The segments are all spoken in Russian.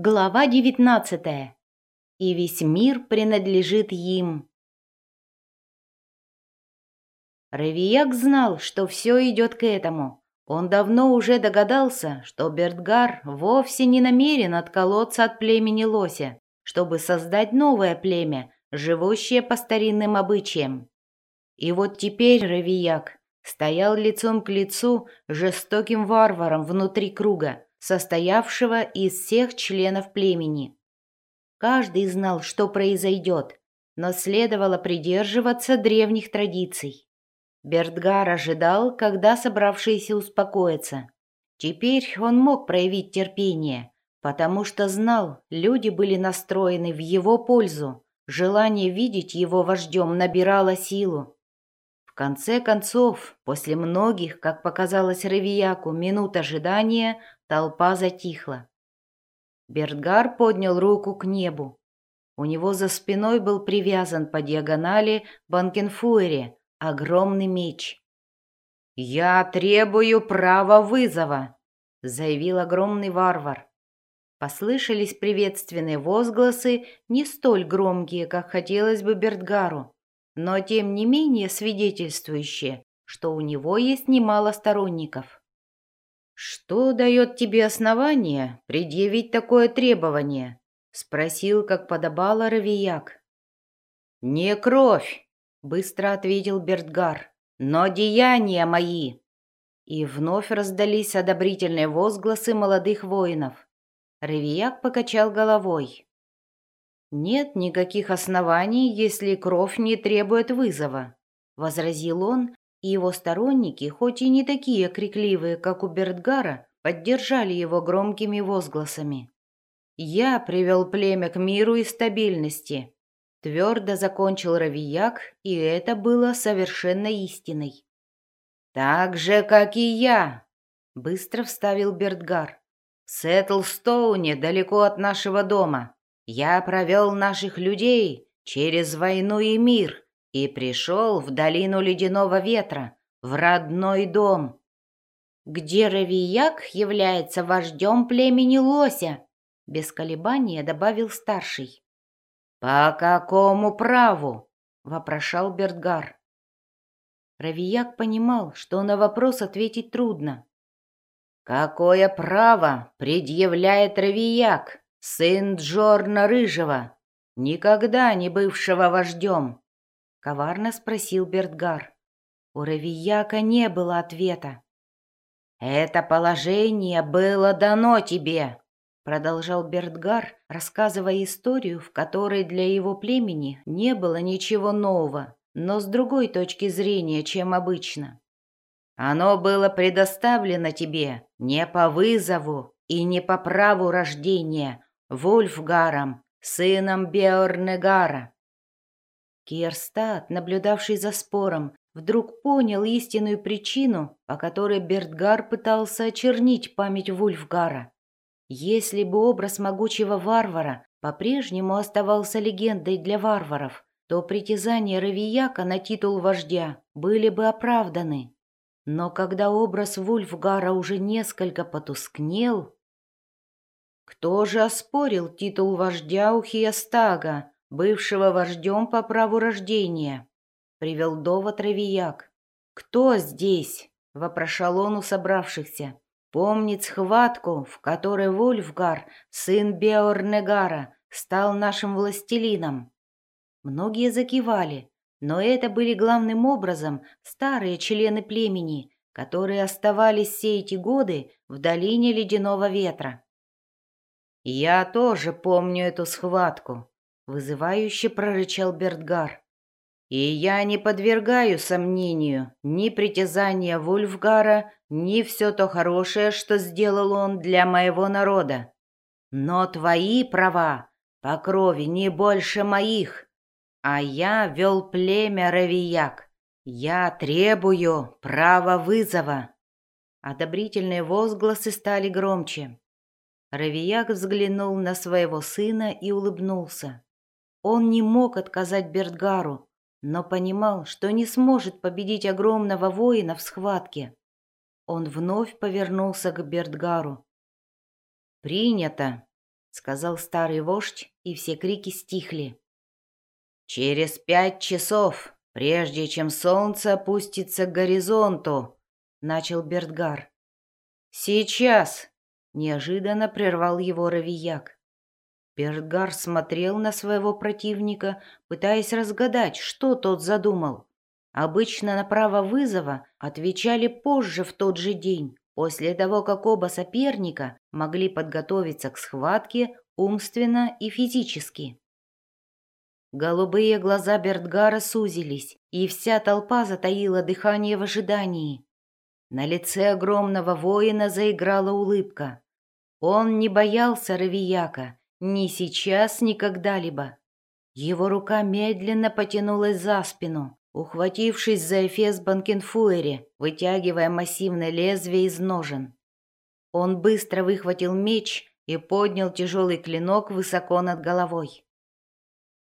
Глава девятнадцатая. И весь мир принадлежит им. Равияк знал, что все идет к этому. Он давно уже догадался, что Бертгар вовсе не намерен отколоться от племени Лося, чтобы создать новое племя, живущее по старинным обычаям. И вот теперь Равияк стоял лицом к лицу жестоким варваром внутри круга, состоявшего из всех членов племени. Каждый знал, что произойдет, но следовало придерживаться древних традиций. Бертгар ожидал, когда собравшиеся успокоятся. Теперь он мог проявить терпение, потому что знал, люди были настроены в его пользу, желание видеть его вождем набирало силу. В конце концов, после многих, как показалось Равияку, минут ожидания, Толпа затихла. Бертгар поднял руку к небу. У него за спиной был привязан по диагонали Банкенфуэре огромный меч. «Я требую права вызова», — заявил огромный варвар. Послышались приветственные возгласы, не столь громкие, как хотелось бы Бертгару, но тем не менее свидетельствующие, что у него есть немало сторонников. «Что дает тебе основание предъявить такое требование?» — спросил, как подобало Равияк. «Не кровь», — быстро ответил Бертгар, — «но деяния мои». И вновь раздались одобрительные возгласы молодых воинов. Равияк покачал головой. «Нет никаких оснований, если кровь не требует вызова», — возразил он, и его сторонники, хоть и не такие крикливые, как у Бертгара, поддержали его громкими возгласами. «Я привел племя к миру и стабильности», — твердо закончил Равияк, и это было совершенно истиной. «Так же, как и я», — быстро вставил Бертгар. «В Сеттлстоуне, далеко от нашего дома, я провел наших людей через войну и мир» и пришел в долину ледяного ветра, в родной дом, где Равияк является вождем племени Лося, без колебания добавил старший. «По какому праву?» — вопрошал Бертгар. Равияк понимал, что на вопрос ответить трудно. «Какое право предъявляет Равияк, сын Джорна Рыжего, никогда не бывшего вождем?» — коварно спросил Бертгар. У Равияка не было ответа. «Это положение было дано тебе», — продолжал Бертгар, рассказывая историю, в которой для его племени не было ничего нового, но с другой точки зрения, чем обычно. «Оно было предоставлено тебе не по вызову и не по праву рождения Вульфгаром, сыном Беорнегара, Кирстад, наблюдавший за спором, вдруг понял истинную причину, по которой Бертгар пытался очернить память Вульфгара. Если бы образ могучего варвара по-прежнему оставался легендой для варваров, то притязания Равияка на титул вождя были бы оправданы. Но когда образ Вульфгара уже несколько потускнел... Кто же оспорил титул вождя у Хиестага, бывшего вождем по праву рождения, привел довод Равияк. «Кто здесь?» — вопрошал он у собравшихся. «Помнит схватку, в которой Вольфгар, сын Беорнегара, стал нашим властелином». Многие закивали, но это были главным образом старые члены племени, которые оставались все эти годы в долине ледяного ветра. «Я тоже помню эту схватку», Вызывающе прорычал Бертгар. И я не подвергаю сомнению ни притязания Вульфгара, ни все то хорошее, что сделал он для моего народа. Но твои права по крови не больше моих, а я вел племя Равияк. Я требую права вызова. Одобрительные возгласы стали громче. Равияк взглянул на своего сына и улыбнулся. Он не мог отказать Бертгару, но понимал, что не сможет победить огромного воина в схватке. Он вновь повернулся к Бертгару. «Принято», — сказал старый вождь, и все крики стихли. «Через пять часов, прежде чем солнце опустится к горизонту», — начал Бертгар. «Сейчас!» — неожиданно прервал его Равияк. Бертгар смотрел на своего противника, пытаясь разгадать, что тот задумал. Обычно на право вызова отвечали позже в тот же день, после того, как оба соперника могли подготовиться к схватке умственно и физически. Голубые глаза Бертгара сузились, и вся толпа затаила дыхание в ожидании. На лице огромного воина заиграла улыбка. Он не боялся Равияка, ни сейчас, ни когда-либо. Его рука медленно потянулась за спину, ухватившись за эфес Банкенфуэре, вытягивая массивное лезвие из ножен. Он быстро выхватил меч и поднял тяжелый клинок высоко над головой.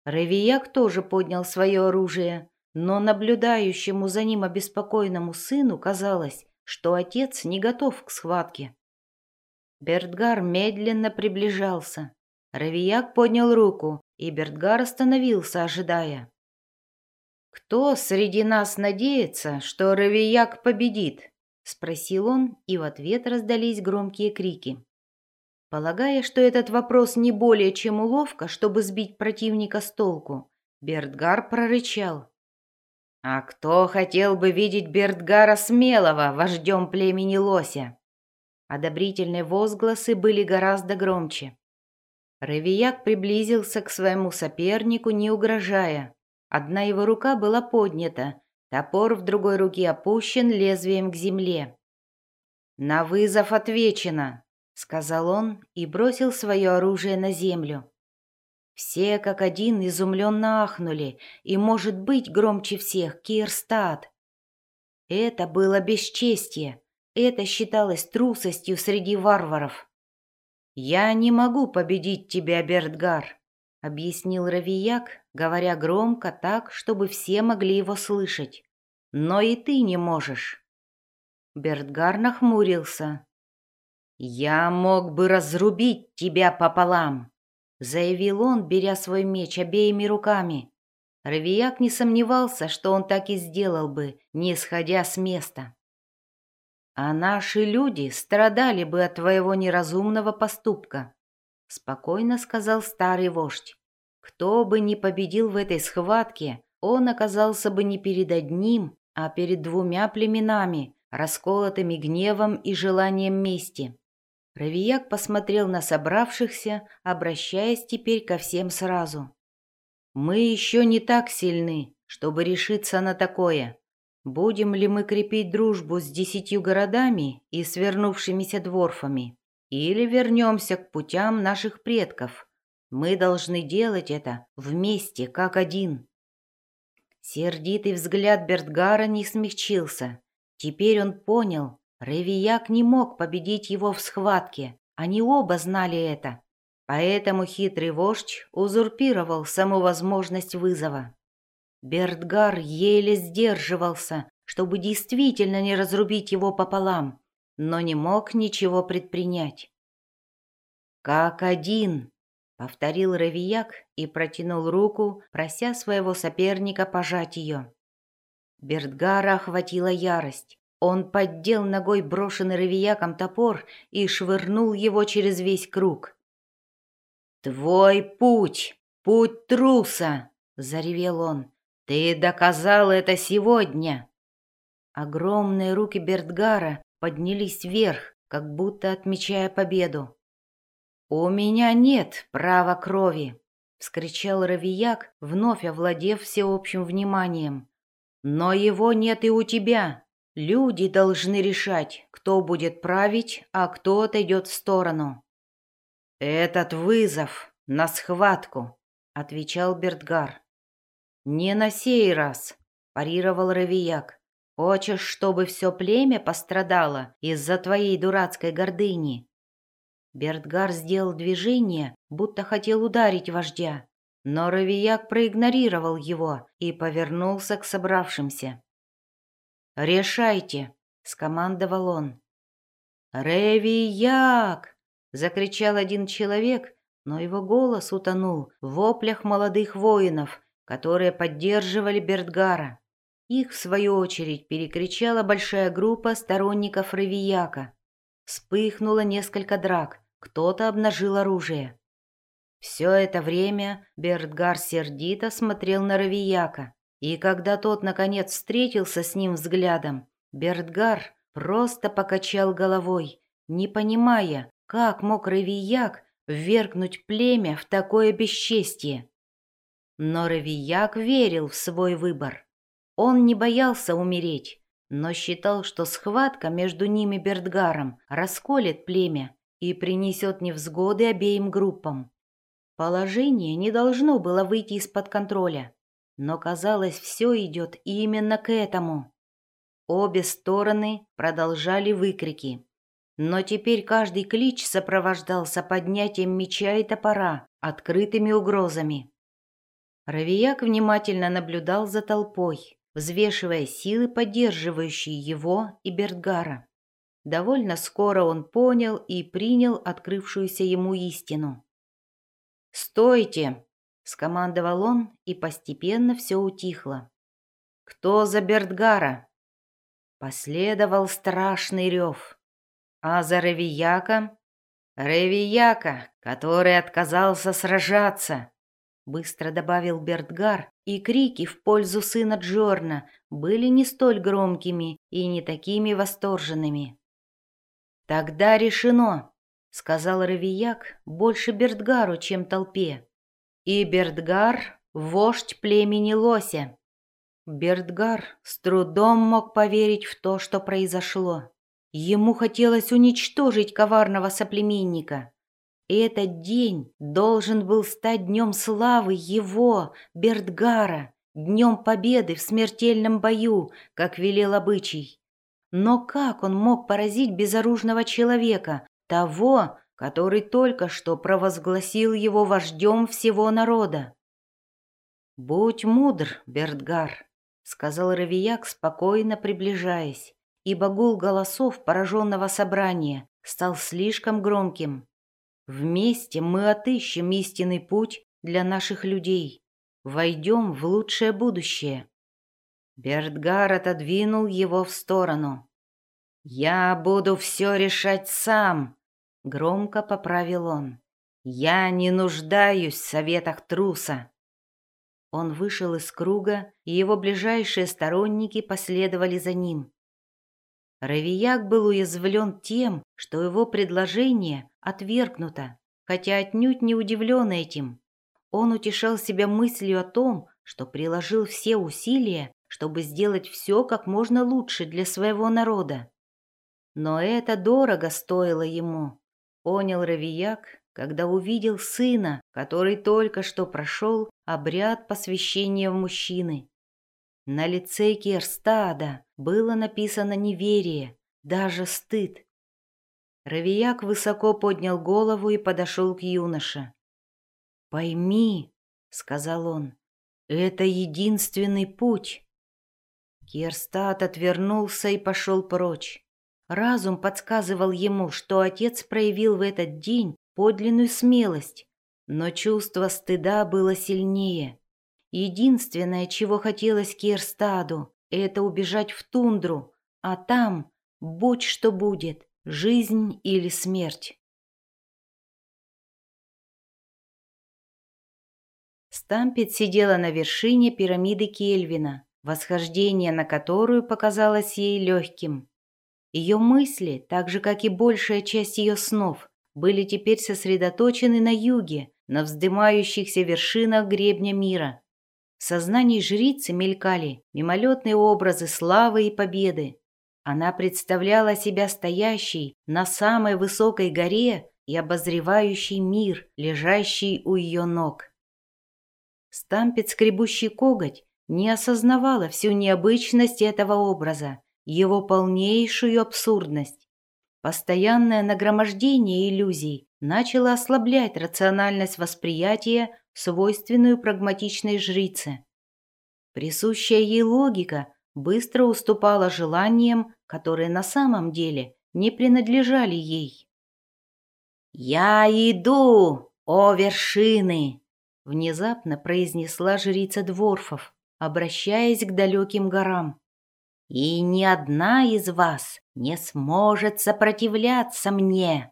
Равияк тоже поднял свое оружие, но наблюдающему за ним обеспокоенному сыну казалось, что отец не готов к схватке. Бертгар медленно приближался. Равияк поднял руку, и Бертгар остановился, ожидая. «Кто среди нас надеется, что Равияк победит?» — спросил он, и в ответ раздались громкие крики. Полагая, что этот вопрос не более чем уловка, чтобы сбить противника с толку, Бертгар прорычал. «А кто хотел бы видеть Бертгара смелого вождем племени Лося?» Одобрительные возгласы были гораздо громче. Равияк приблизился к своему сопернику, не угрожая, Одна его рука была поднята, топор в другой руке опущен лезвием к земле. «На вызов отвечено», — сказал он и бросил свое оружие на землю. Все как один изумленно ахнули, и, может быть, громче всех Кирстад. Это было бесчестье, это считалось трусостью среди варваров. «Я не могу победить тебя, Бертгар», объяснил Равияк, говоря громко так, чтобы все могли его слышать. Но и ты не можешь. Бертгар нахмурился. «Я мог бы разрубить тебя пополам», — заявил он, беря свой меч обеими руками. Равияк не сомневался, что он так и сделал бы, не сходя с места. «А наши люди страдали бы от твоего неразумного поступка», спокойно сказал старый вождь. Кто бы ни победил в этой схватке, он оказался бы не перед одним, а перед двумя племенами, расколотыми гневом и желанием мести. Равияк посмотрел на собравшихся, обращаясь теперь ко всем сразу. «Мы еще не так сильны, чтобы решиться на такое. Будем ли мы крепить дружбу с десятью городами и свернувшимися дворфами? Или вернемся к путям наших предков. Мы должны делать это вместе, как один. Сердитый взгляд Бертгара не смягчился. Теперь он понял, Ревияк не мог победить его в схватке. Они оба знали это. Поэтому хитрый вождь узурпировал саму возможность вызова. Бертгар еле сдерживался, чтобы действительно не разрубить его пополам, но не мог ничего предпринять. «Как один!» — повторил Равияк и протянул руку, прося своего соперника пожать ее. Бертгара охватила ярость. Он поддел ногой брошенный Равияком топор и швырнул его через весь круг. «Твой путь, путь труса!» — заревел он. «Ты доказал это сегодня!» Огромные руки Бертгара поднялись вверх, как будто отмечая победу. «У меня нет права крови!» — вскричал Равияк, вновь овладев всеобщим вниманием. «Но его нет и у тебя. Люди должны решать, кто будет править, а кто отойдет в сторону». «Этот вызов на схватку», — отвечал Бертгар. «Не на сей раз», — парировал Равияк. Хочешь, чтобы все племя пострадало из-за твоей дурацкой гордыни?» Бертгар сделал движение, будто хотел ударить вождя, но Равияк проигнорировал его и повернулся к собравшимся. «Решайте!» — скомандовал он. «Ревияк!» — закричал один человек, но его голос утонул в воплях молодых воинов, которые поддерживали Бертгара. Их, в свою очередь, перекричала большая группа сторонников Равияка. Вспыхнуло несколько драк, кто-то обнажил оружие. Все это время Бертгар сердито смотрел на Равияка, и когда тот, наконец, встретился с ним взглядом, Бертгар просто покачал головой, не понимая, как мог Равияк ввергнуть племя в такое бесчестье. Но Равияк верил в свой выбор. Он не боялся умереть, но считал, что схватка между ними Бертгаром расколет племя и принесет невзгоды обеим группам. Положение не должно было выйти из-под контроля, но, казалось, все идет именно к этому. Обе стороны продолжали выкрики, но теперь каждый клич сопровождался поднятием меча и топора, открытыми угрозами. Равияк внимательно наблюдал за толпой, взвешивая силы, поддерживающие его и Бертгара. Довольно скоро он понял и принял открывшуюся ему истину. «Стойте!» — скомандовал он, и постепенно все утихло. «Кто за Бертгара?» Последовал страшный рев. «А за Ревияка?» «Ревияка, который отказался сражаться!» Быстро добавил Бертгар, и крики в пользу сына Джорна были не столь громкими и не такими восторженными. «Тогда решено!» сказал Равияк больше Бертгару, чем толпе. И Бертгар — вождь племени Лося. Бертгар с трудом мог поверить в то, что произошло. Ему хотелось уничтожить коварного соплеменника. И этот день должен был стать днем славы его, Бертгара, днем победы в смертельном бою, как велел обычай. Но как он мог поразить безоружного человека, того, который только что провозгласил его вождем всего народа. «Будь мудр, Бертгар», — сказал Равияк, спокойно приближаясь, ибо гул голосов пораженного собрания стал слишком громким. «Вместе мы отыщем истинный путь для наших людей, войдем в лучшее будущее». Бертгар отодвинул его в сторону. «Я буду все решать сам», — громко поправил он. «Я не нуждаюсь в советах труса». Он вышел из круга, и его ближайшие сторонники последовали за ним. Равияк был уязвлен тем, что его предложение отвергнуто, хотя отнюдь не удивлен этим. Он утешал себя мыслью о том, что приложил все усилия, чтобы сделать все как можно лучше для своего народа. Но это дорого стоило ему, понял Равияк, когда увидел сына, который только что прошел обряд посвящения в мужчины. На лице Керстада было написано неверие, даже стыд. Равияк высоко поднял голову и подошел к юноше. «Пойми», — сказал он, — «это единственный путь». Керстад отвернулся и пошел прочь. Разум подсказывал ему, что отец проявил в этот день подлинную смелость, но чувство стыда было сильнее. Единственное, чего хотелось Кирстаду, это убежать в тундру, а там, будь что будет, жизнь или смерть. Стампет сидела на вершине пирамиды Кельвина, восхождение на которую показалось ей легким. Ее мысли, так же как и большая часть ее снов, были теперь сосредоточены на юге, на вздымающихся вершинах гребня мира. В сознании жрицы мелькали мимолетные образы славы и победы. Она представляла себя стоящей на самой высокой горе и обозревающей мир, лежащий у ее ног. Стампет, скребущий коготь, не осознавала всю необычность этого образа его полнейшую абсурдность. Постоянное нагромождение иллюзий начало ослаблять рациональность восприятия, свойственную прагматичной жрице. Присущая ей логика быстро уступала желаниям, которые на самом деле не принадлежали ей. «Я иду!» «О, вершины!» — внезапно произнесла жрица Дворфов, обращаясь к далеким горам. «И ни одна из вас не сможет сопротивляться мне!»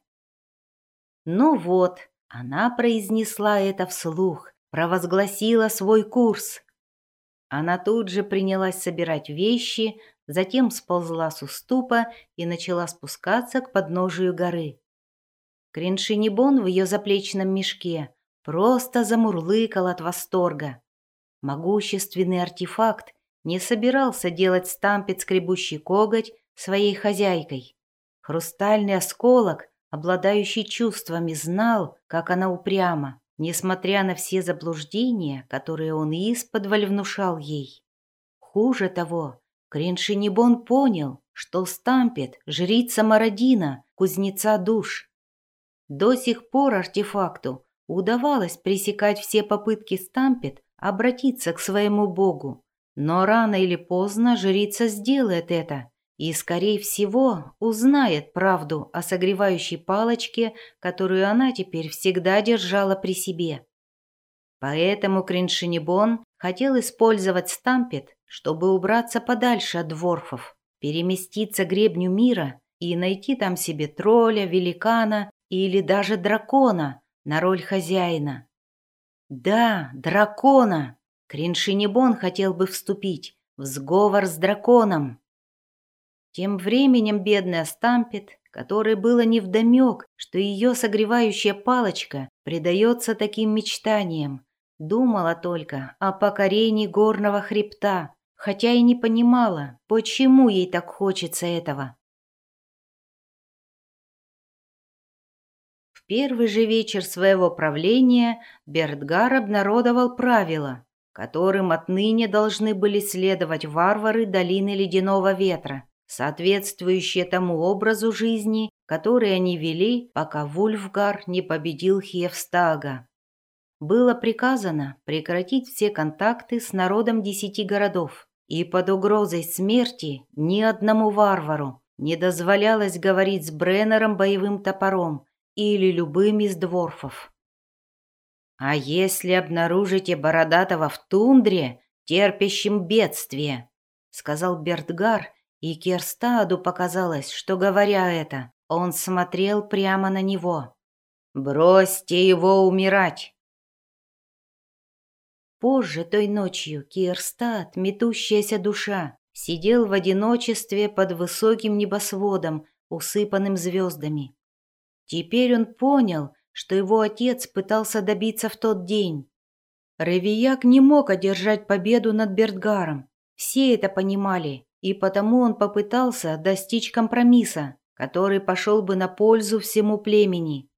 Ну вот, она произнесла это вслух, провозгласила свой курс. Она тут же принялась собирать вещи, затем сползла с уступа и начала спускаться к подножию горы. Криншинибон в ее заплечном мешке просто замурлыкал от восторга. Могущественный артефакт не собирался делать стампет скребущий коготь своей хозяйкой. Хрустальный осколок, обладающий чувствами, знал, как она упряма, несмотря на все заблуждения, которые он исподволь внушал ей. Хуже того, Криншинибон понял, что Стампет — жрица Мародина, кузнеца душ. До сих пор артефакту удавалось пресекать все попытки Стампет обратиться к своему богу, но рано или поздно жрица сделает это и, скорее всего, узнает правду о согревающей палочке, которую она теперь всегда держала при себе. Поэтому Криншинибон хотел использовать Стампет, чтобы убраться подальше от дворфов, переместиться гребню мира и найти там себе тролля, великана или даже дракона на роль хозяина. Да, дракона! Криншинибон хотел бы вступить в сговор с драконом. Тем временем бедная Стампет, которой было невдомек, что ее согревающая палочка предается таким мечтаниям, думала только о покорении горного хребта, хотя и не понимала, почему ей так хочется этого. В первый же вечер своего правления Бертгар обнародовал правила, которым отныне должны были следовать варвары долины Ледяного Ветра, соответствующие тому образу жизни, который они вели, пока Вульфгар не победил Хевстага. Было приказано прекратить все контакты с народом десяти городов, и под угрозой смерти ни одному варвару не дозволялось говорить с Бреннером боевым топором или любым из дворфов. А если обнаружите Бородатого в тундре, терпящем бедствие, сказал Бертгар, и Керстаду показалось, что, говоря это, он смотрел прямо на него. «Бросьте его умирать!» Позже той ночью Кирстад, метущаяся душа, сидел в одиночестве под высоким небосводом, усыпанным звездами. Теперь он понял, что его отец пытался добиться в тот день. Ревияк не мог одержать победу над Бертгаром. Все это понимали, и потому он попытался достичь компромисса, который пошел бы на пользу всему племени.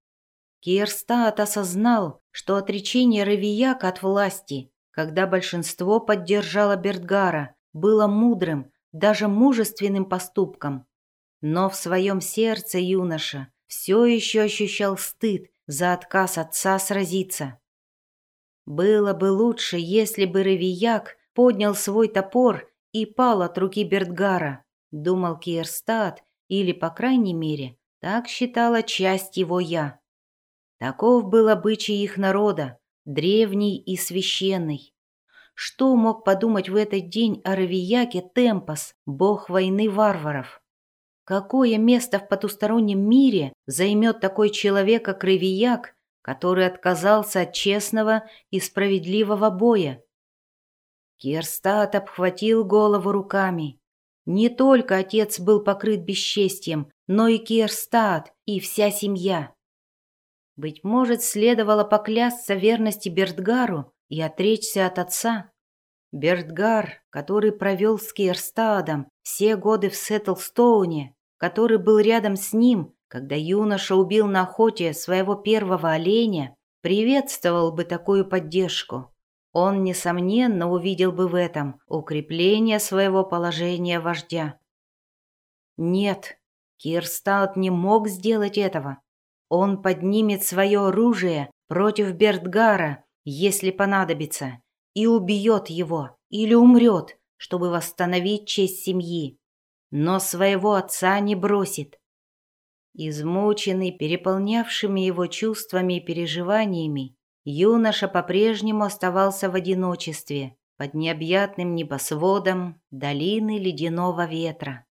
Кирстат осознал, что отречение Равияка от власти, когда большинство поддержало Бертгара, было мудрым, даже мужественным поступком. Но в своем сердце юноша все еще ощущал стыд за отказ отца сразиться. Было бы лучше, если бы Равияк поднял свой топор и пал от руки Бертгара, думал Кирстад, или, по крайней мере, так считала часть его «я». Таков был обычай их народа, древний и священный. Что мог подумать в этот день о Равияке Темпос, бог войны варваров? Какое место в потустороннем мире займет такой человек, как Равияк, который отказался от честного и справедливого боя? Кирстат обхватил голову руками. Не только отец был покрыт бесчестием, но и Кирстат, и вся семья. Быть может, следовало поклясться верности Бертгару и отречься от отца. Бертгар, который провел с Кирстадом все годы в Сеттлстоуне, который был рядом с ним, когда юноша убил на охоте своего первого оленя, приветствовал бы такую поддержку. Он, несомненно, увидел бы в этом укрепление своего положения вождя. Нет, Кирстаут не мог сделать этого. Он поднимет свое оружие против Бертгара, если понадобится, и убьет его или умрет, чтобы восстановить честь семьи. Но своего отца не бросит. Измученный, переполнявшими его чувствами и переживаниями, юноша по-прежнему оставался в одиночестве под необъятным небосводом долины ледяного ветра.